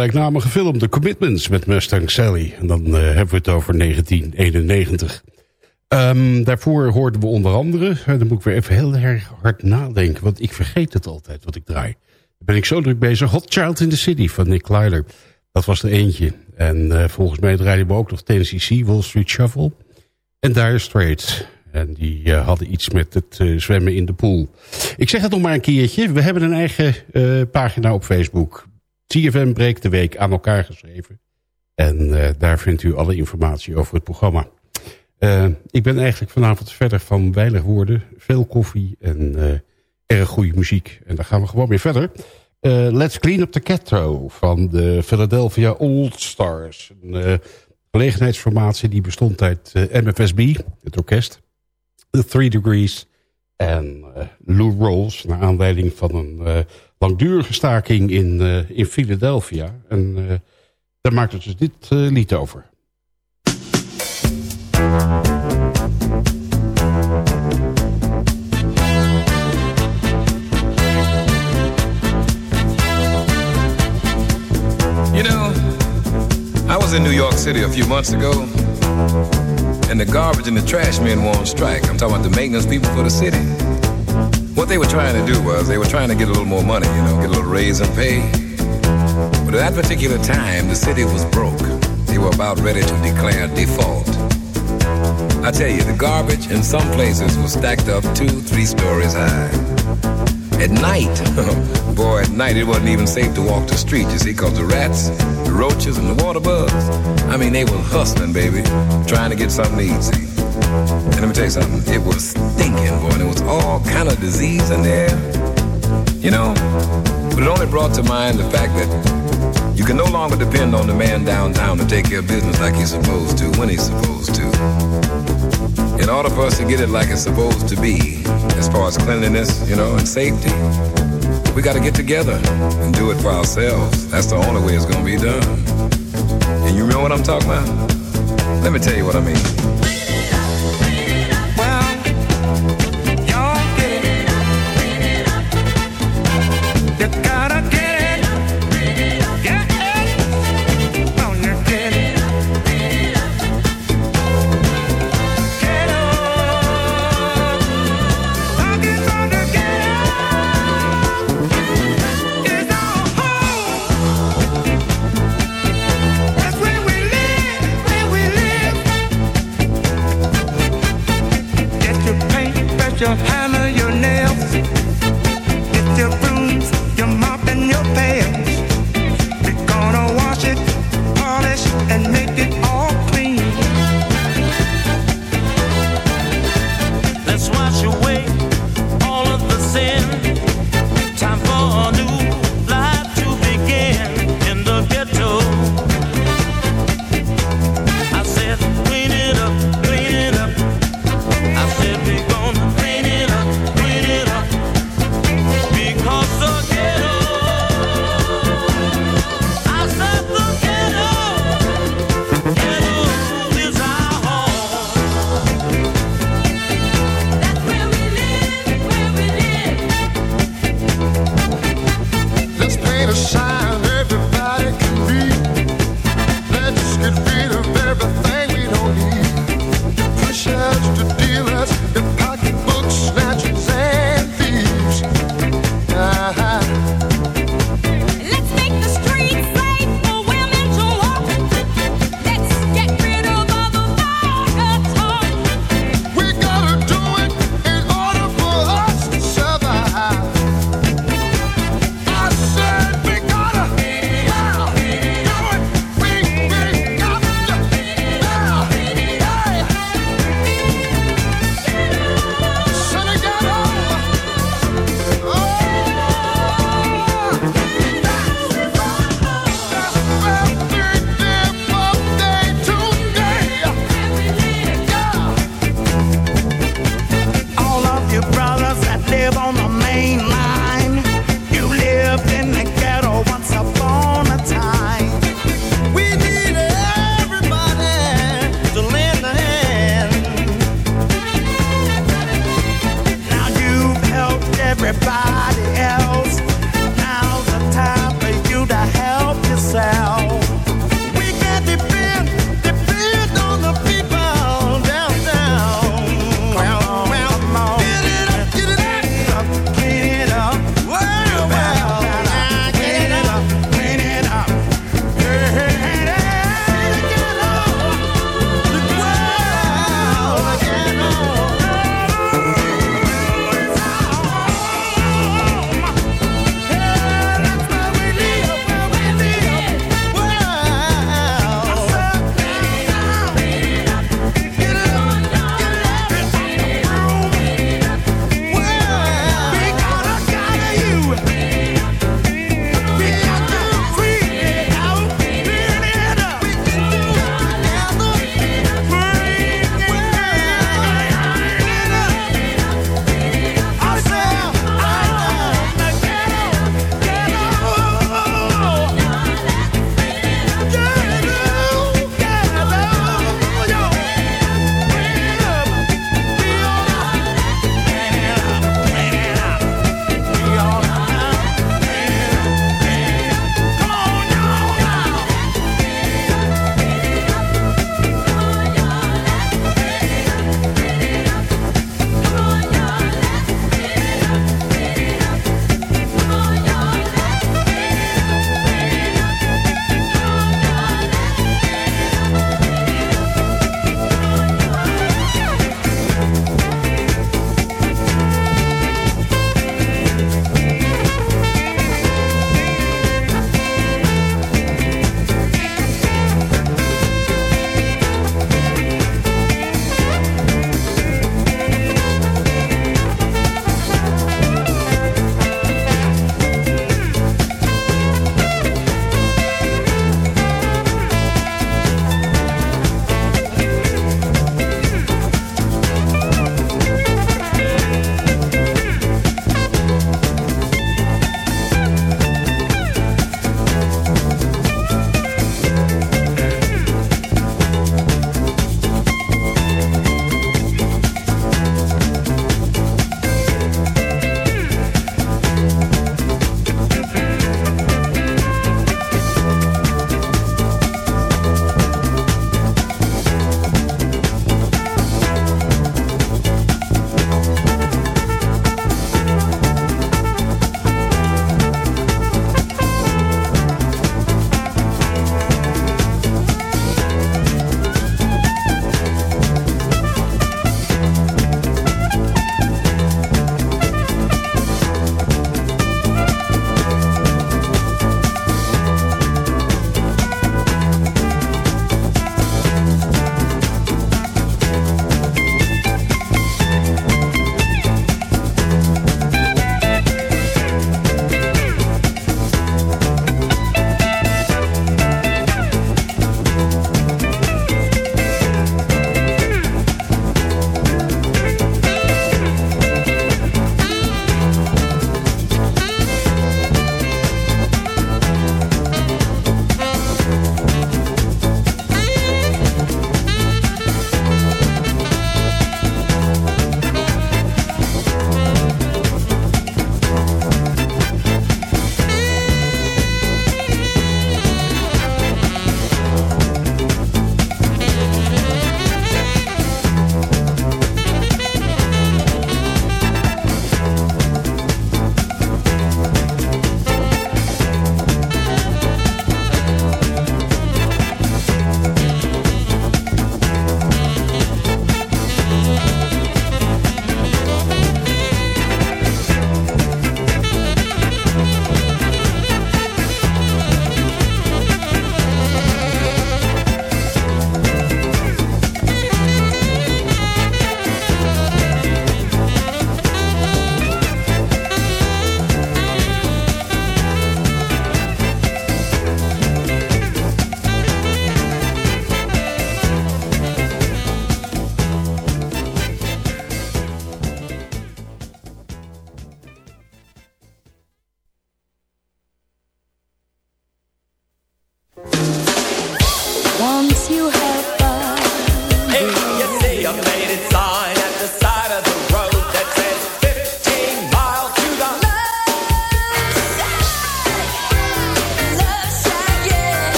gelijknamige film The Commitments met Mustang Sally. En dan uh, hebben we het over 1991. Um, ehm, daarvoor hoorden we onder andere... Uh, dan moet ik weer even heel erg hard nadenken... want ik vergeet het altijd wat ik draai. Dan ben ik zo druk bezig. Hot Child in the City van Nick Lyler. Dat was er eentje. En uh, volgens mij draaiden we ook nog Tennessee Wall Street Shuffle. En Dire Straits. En die hadden iets met het zwemmen in de pool. Ik zeg het nog maar een keertje. We hebben een eigen pagina op Facebook. TFM breekt de week aan elkaar geschreven. En uh, daar vindt u alle informatie over het programma. Uh, ik ben eigenlijk vanavond verder van weinig woorden. Veel koffie en uh, erg goede muziek. En dan gaan we gewoon weer verder. Let's Clean Up the Catro van de Philadelphia All Stars. Een gelegenheidsformatie die bestond uit MFSB, het orkest. The Three Degrees en Lou Rolls. Naar aanleiding van een langdurige staking in, uh, in Philadelphia. En uh, daar maakt het dus dit uh, lied over. You know, I was in New York City a few months ago. And the garbage and the trash men were on strike. I'm talking about the maintenance people for the city. What they were trying to do was they were trying to get a little more money, you know, get a little raise in pay. But at that particular time, the city was broke. They were about ready to declare default. I tell you, the garbage in some places was stacked up two, three stories high. At night, boy, at night it wasn't even safe to walk the street, you see, because the rats, the roaches, and the water bugs, I mean, they were hustling, baby, trying to get something see. And let me tell you something, it was stinking, boy, and it was all kind of disease in there. You know, but it only brought to mind the fact that you can no longer depend on the man downtown to take care of business like he's supposed to, when he's supposed to. In order for us to get it like it's supposed to be, as far as cleanliness, you know, and safety, we got to get together and do it for ourselves. That's the only way it's going to be done. And you know what I'm talking about? Let me tell you what I mean.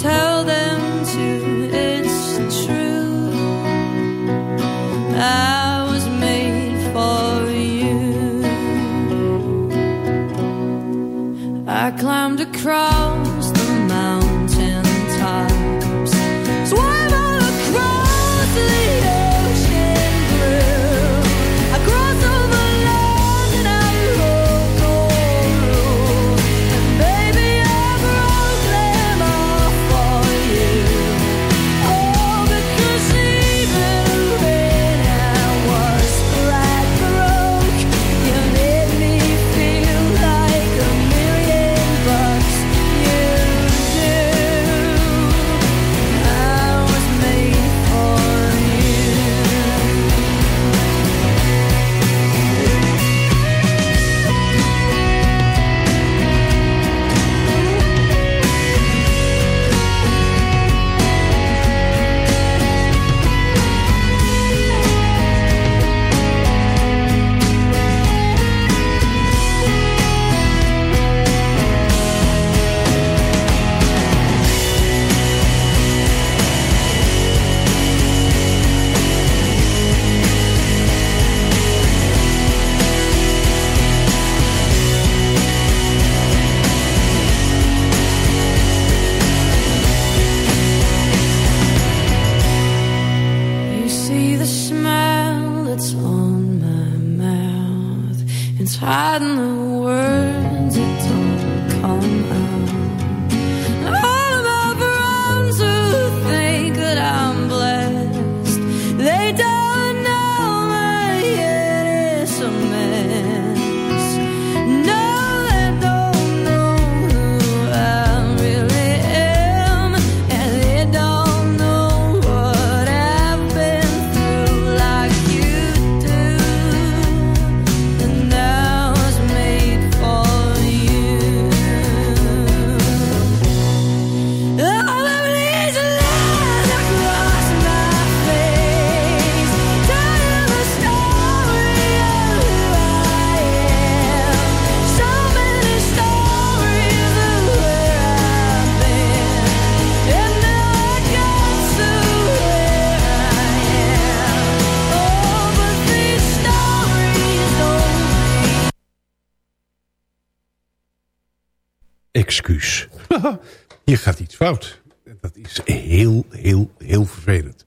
tell them it's true. I was made for you. I climbed across. hiding the world. Hier gaat iets fout. Dat is heel, heel, heel vervelend.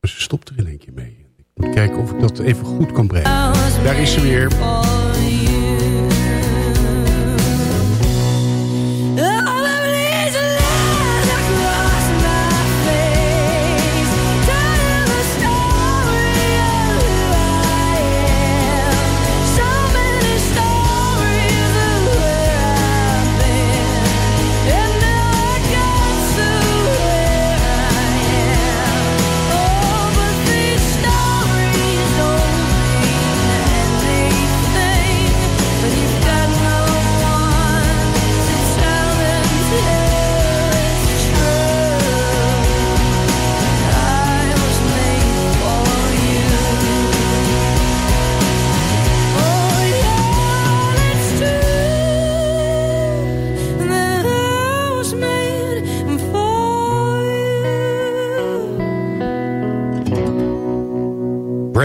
Maar ze stopt er in één keer mee. Ik moet kijken of ik dat even goed kan brengen. Daar is ze weer.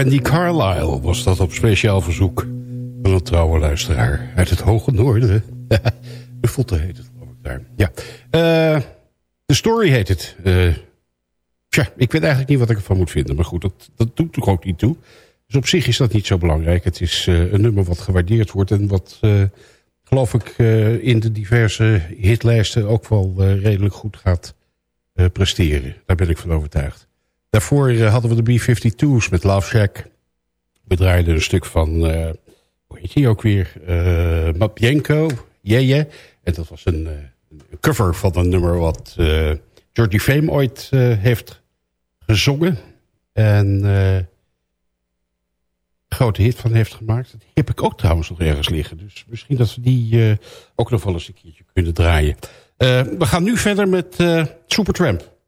Brandy Carlisle was dat op speciaal verzoek van een trouwe luisteraar uit het hoge noorden. de Votte heet het, geloof ik daar. Ja. Uh, de story heet het. Uh, tja, ik weet eigenlijk niet wat ik ervan moet vinden. Maar goed, dat, dat doet er ook niet toe. Dus op zich is dat niet zo belangrijk. Het is uh, een nummer wat gewaardeerd wordt en wat, geloof ik, in de diverse hitlijsten ook wel redelijk goed gaat presteren. Daar ben ik van overtuigd. Daarvoor eh, hadden we de B-52's met Love Shack. We draaiden een stuk van, uh, hoe heet hij ook weer? Uh, Mapienko, yeah, yeah. En dat was een, cover van een nummer wat uh, Georgie Fame ooit heeft gezongen. En grote hit van heeft gemaakt. Die heb ik ook trouwens nog ergens liggen. Dus misschien dat we die ook nog wel eens een keertje kunnen draaien. we gaan nu verder met Supertramp.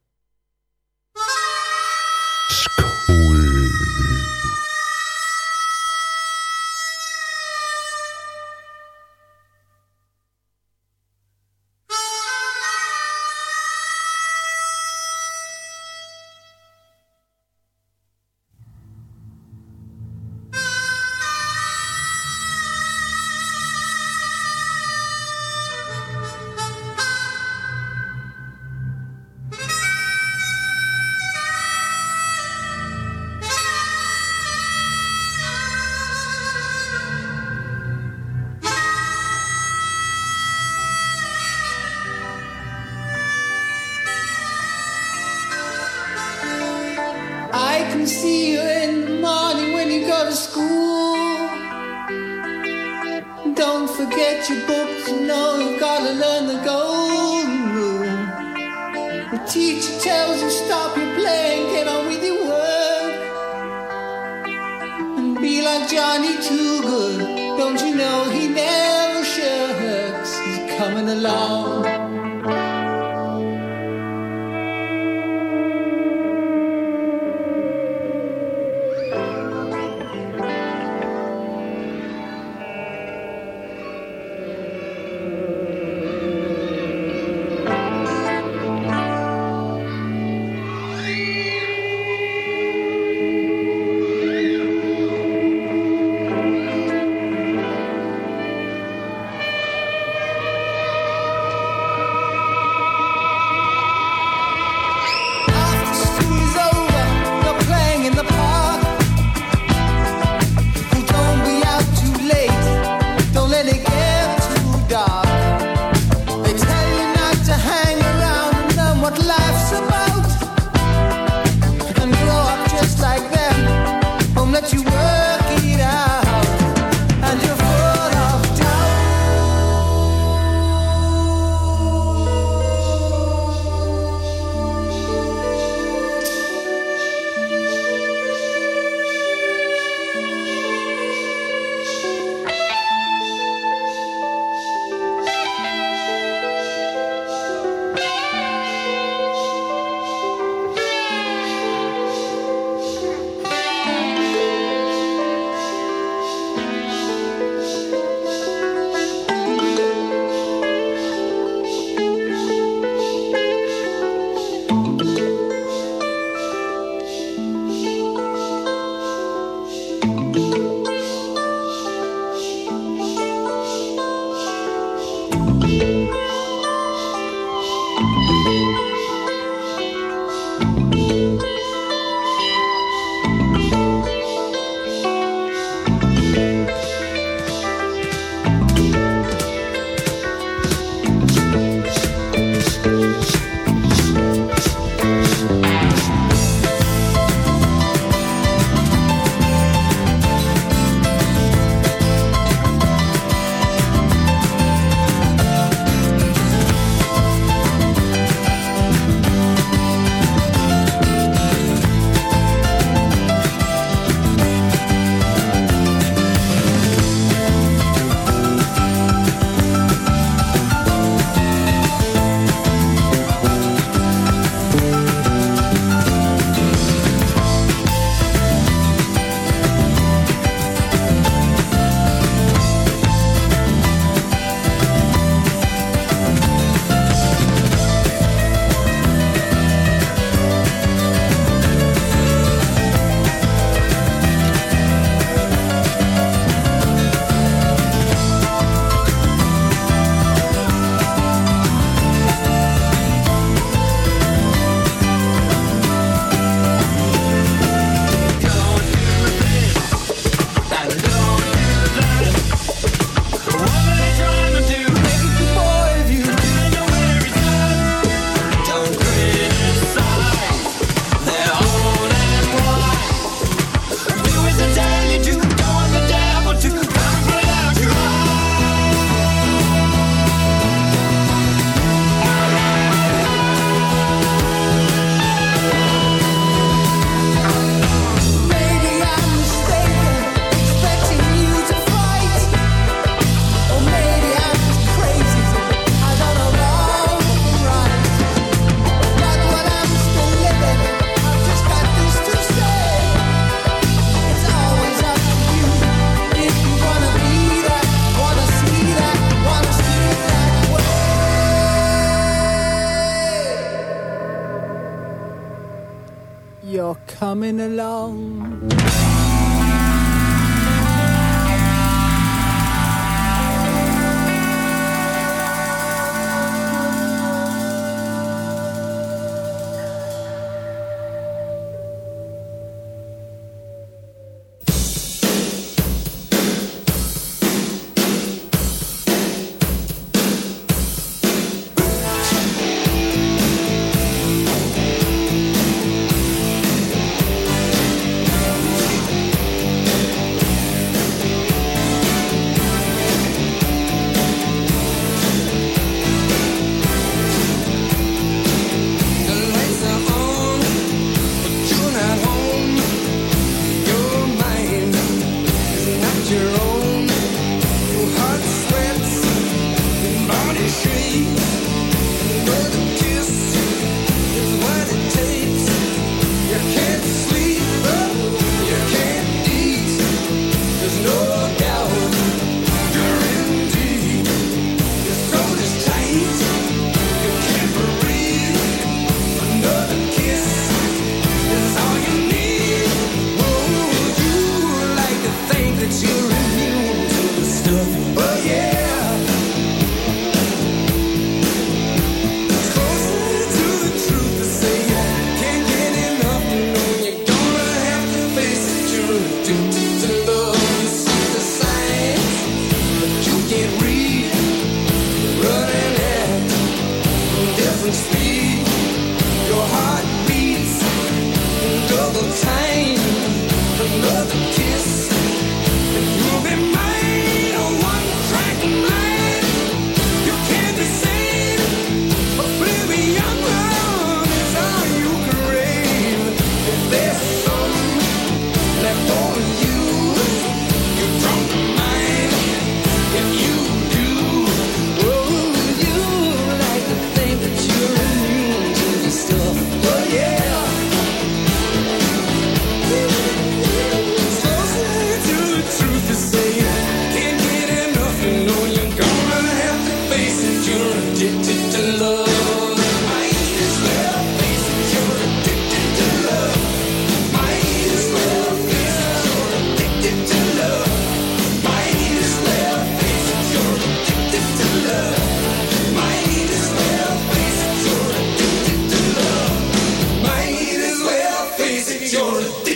authority.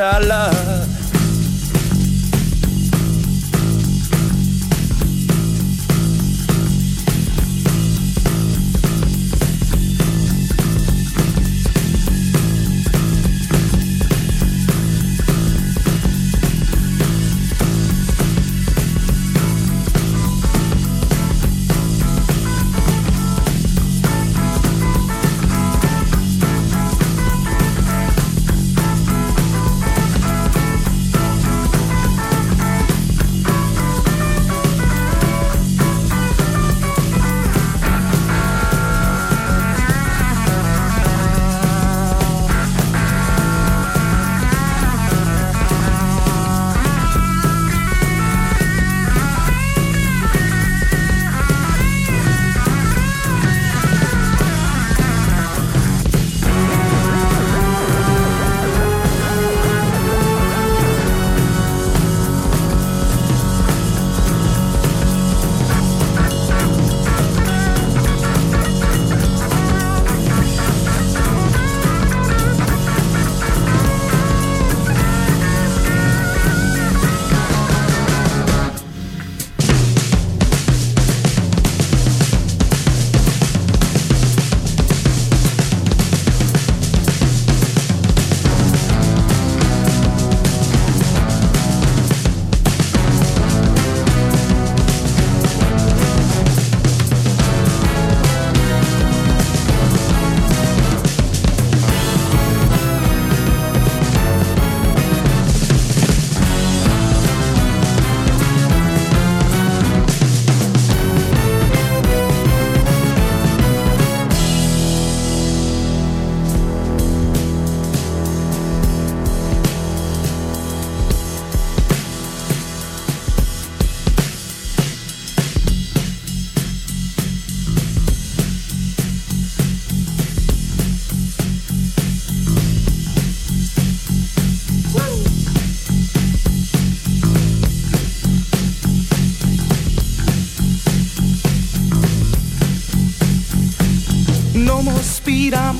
i love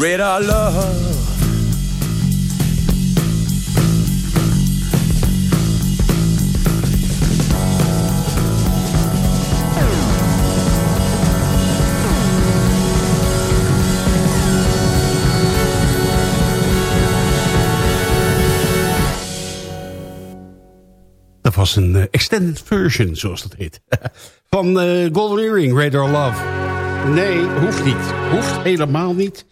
Radar love. Dat was een uh, extended version, zoals dat heet. Van uh, Golden Earring, Radar Love. Nee, hoeft niet. Hoeft helemaal niet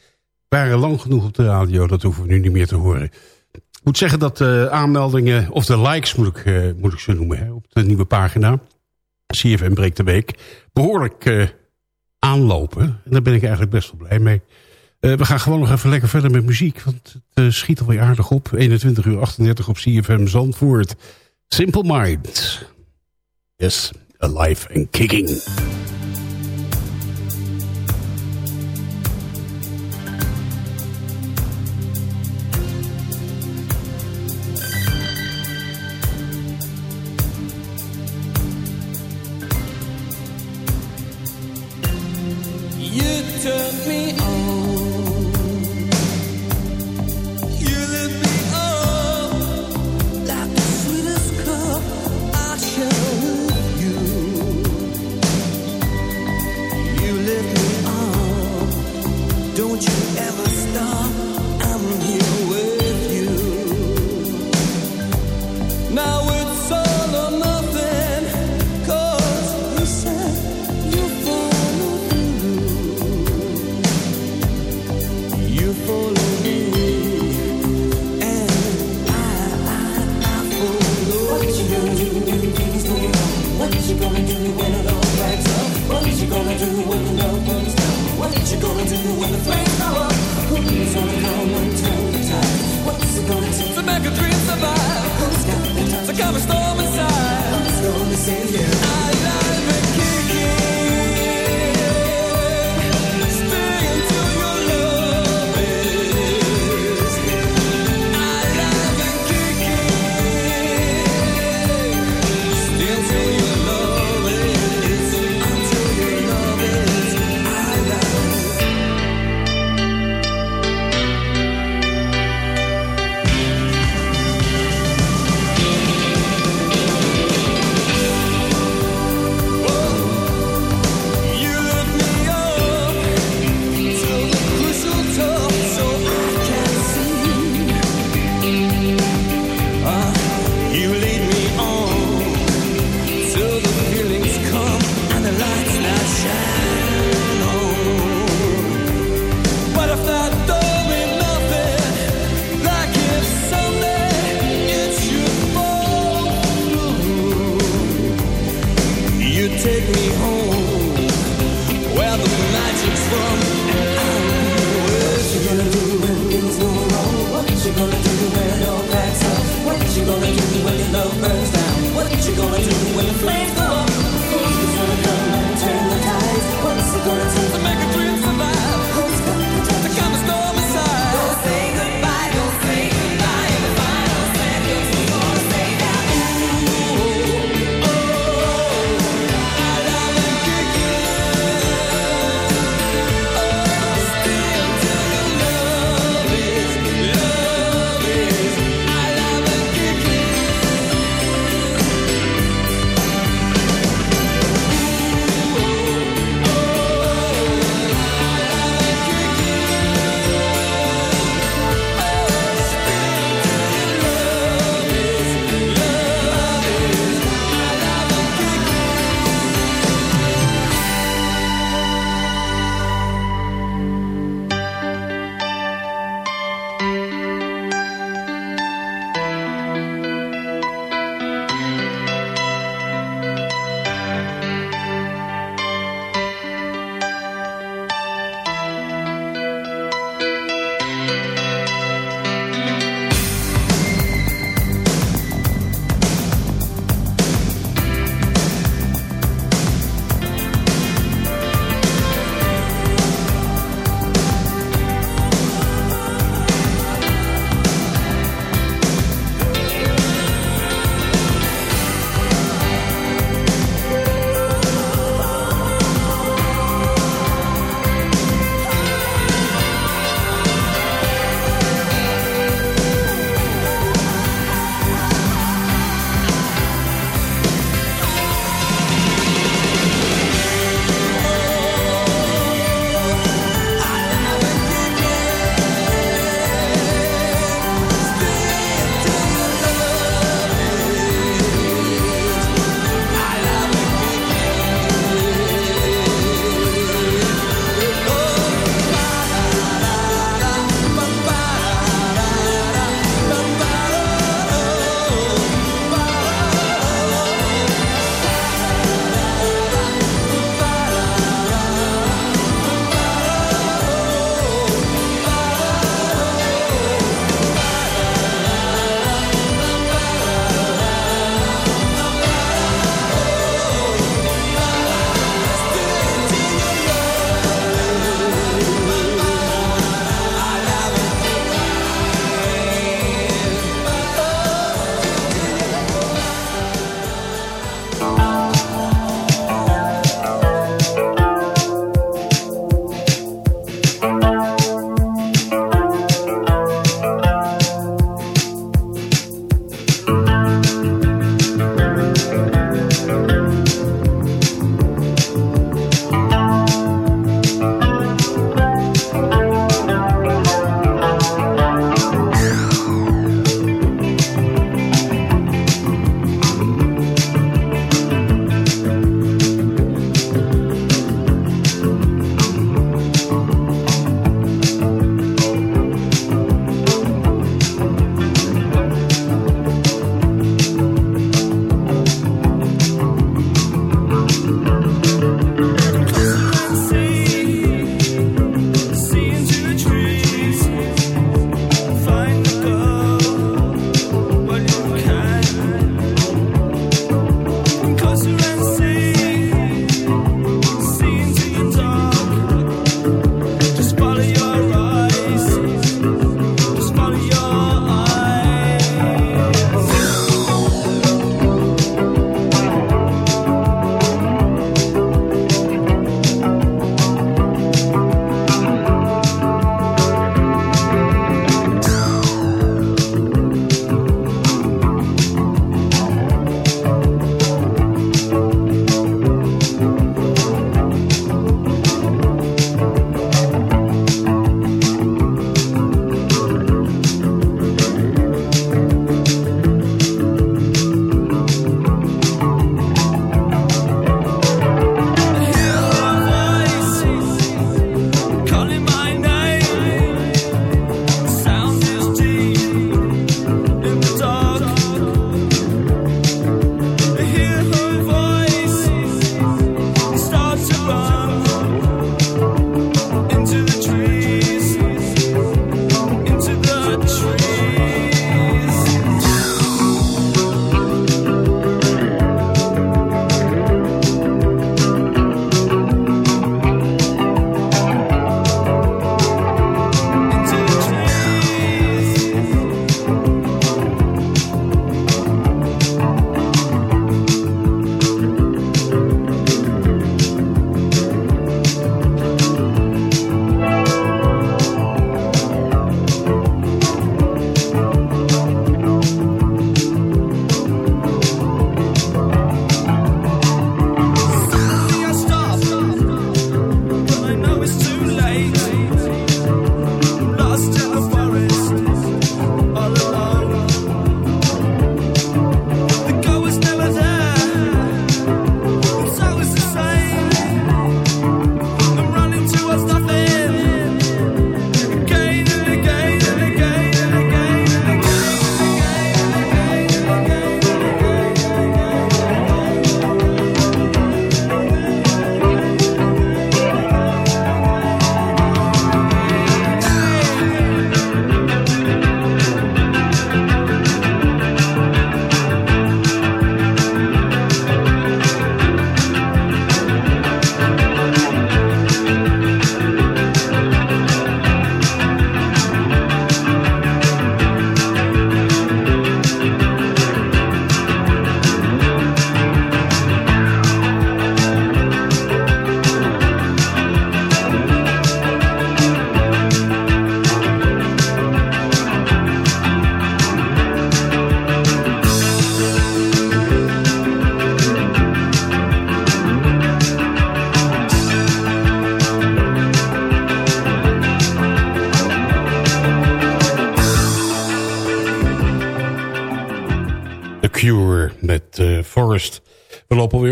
waren lang genoeg op de radio. Dat hoeven we nu niet meer te horen. Ik moet zeggen dat de aanmeldingen, of de likes moet ik, uh, moet ik ze noemen... Hè, op de nieuwe pagina, CFM Breekt de Week, behoorlijk uh, aanlopen. En daar ben ik eigenlijk best wel blij mee. We gaan gewoon nog even lekker verder met muziek, want het schiet alweer aardig op. 21 uur 38 op CFM Zandvoort. Simple Minds. Yes, alive and kicking.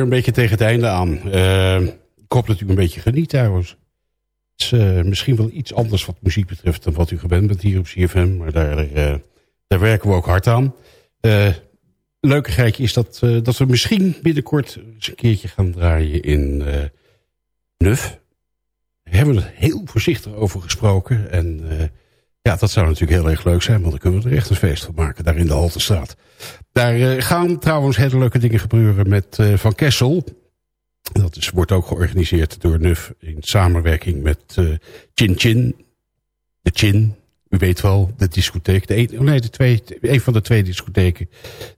Een beetje tegen het einde aan. Uh, ik hoop dat u een beetje geniet trouwens. Het is uh, misschien wel iets anders wat muziek betreft... dan wat u gewend bent hier op CFM. Maar daar, daar werken we ook hard aan. leuke geitje is dat, dat we misschien binnenkort... eens een keertje gaan draaien in Nuf. Daar hebben we er heel voorzichtig over gesproken. En ja, dat zou natuurlijk heel erg leuk zijn, want dan kunnen we er echt een feest van maken, daar in de Haltestraat. Daar uh, gaan trouwens hele leuke dingen gebeuren met uh, Van Kessel. Dat is, wordt ook georganiseerd door NUF in samenwerking met uh, Chin Chin. De Chin, u weet wel, de discotheek. De oh nee, de twee, een van de twee discotheken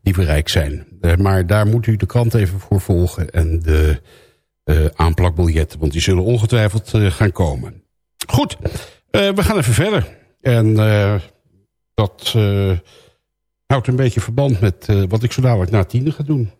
die bereik zijn. maar daar moet u de krant even voor volgen en de aanplakbiljetten, want die zullen ongetwijfeld gaan komen. Goed, we gaan even verder. En uh, dat uh, houdt een beetje verband met uh, wat ik zo dadelijk na tiende ga doen.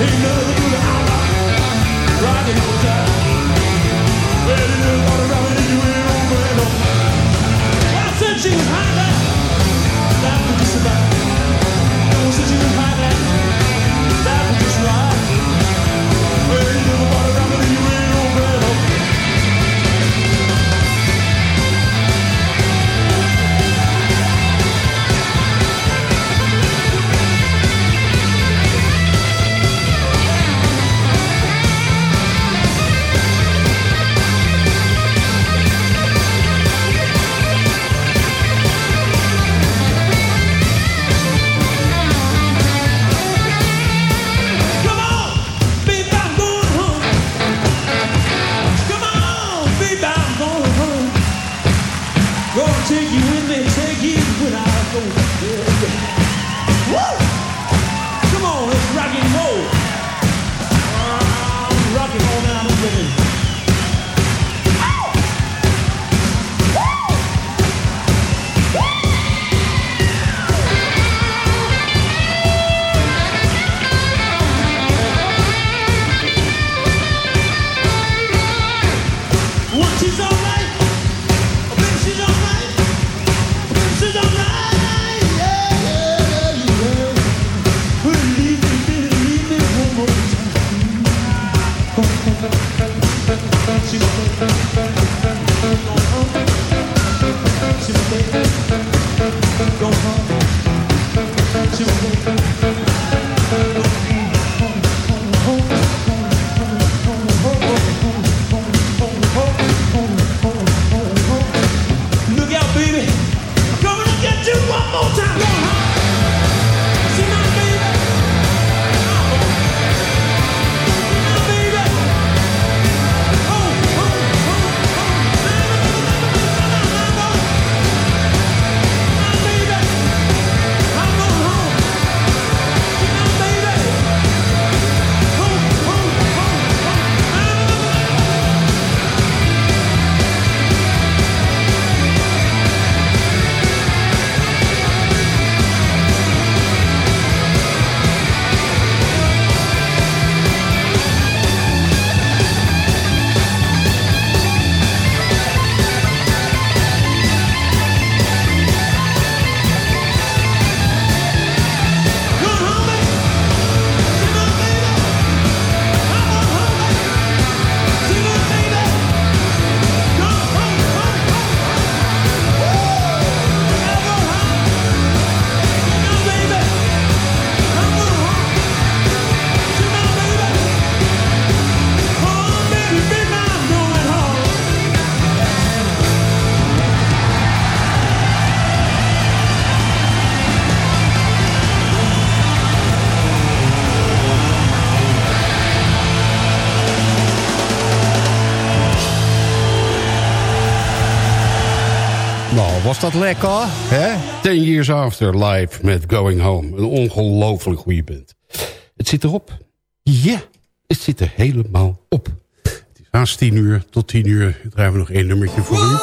Was dat lekker, hè? Ten Years After live met Going Home. Een ongelooflijk goede band. Het zit erop. Ja, het zit er helemaal op. Het is haast tien uur. Tot tien uur draaien we nog één nummertje voor u.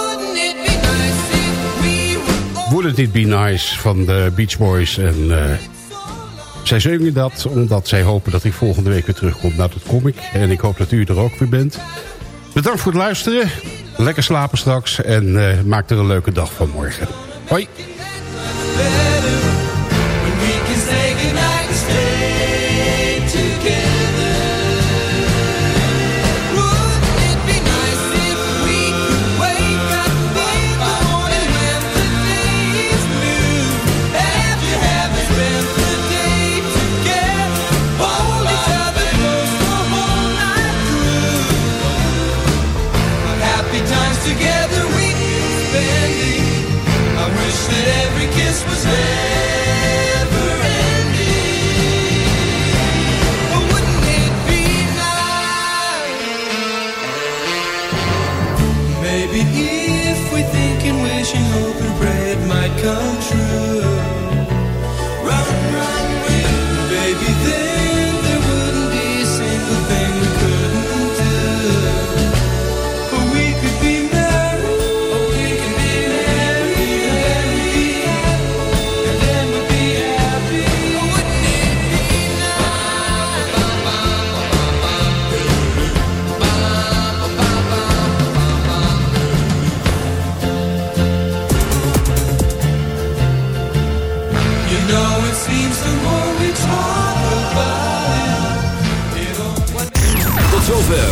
Wouldn't It Be Nice van de Beach Boys. En uh, zij zingen dat omdat zij hopen dat ik volgende week weer terugkom. Nou, dat kom ik. En ik hoop dat u er ook weer bent. Bedankt voor het luisteren. Lekker slapen straks. En uh, maak er een leuke dag van morgen. Hoi.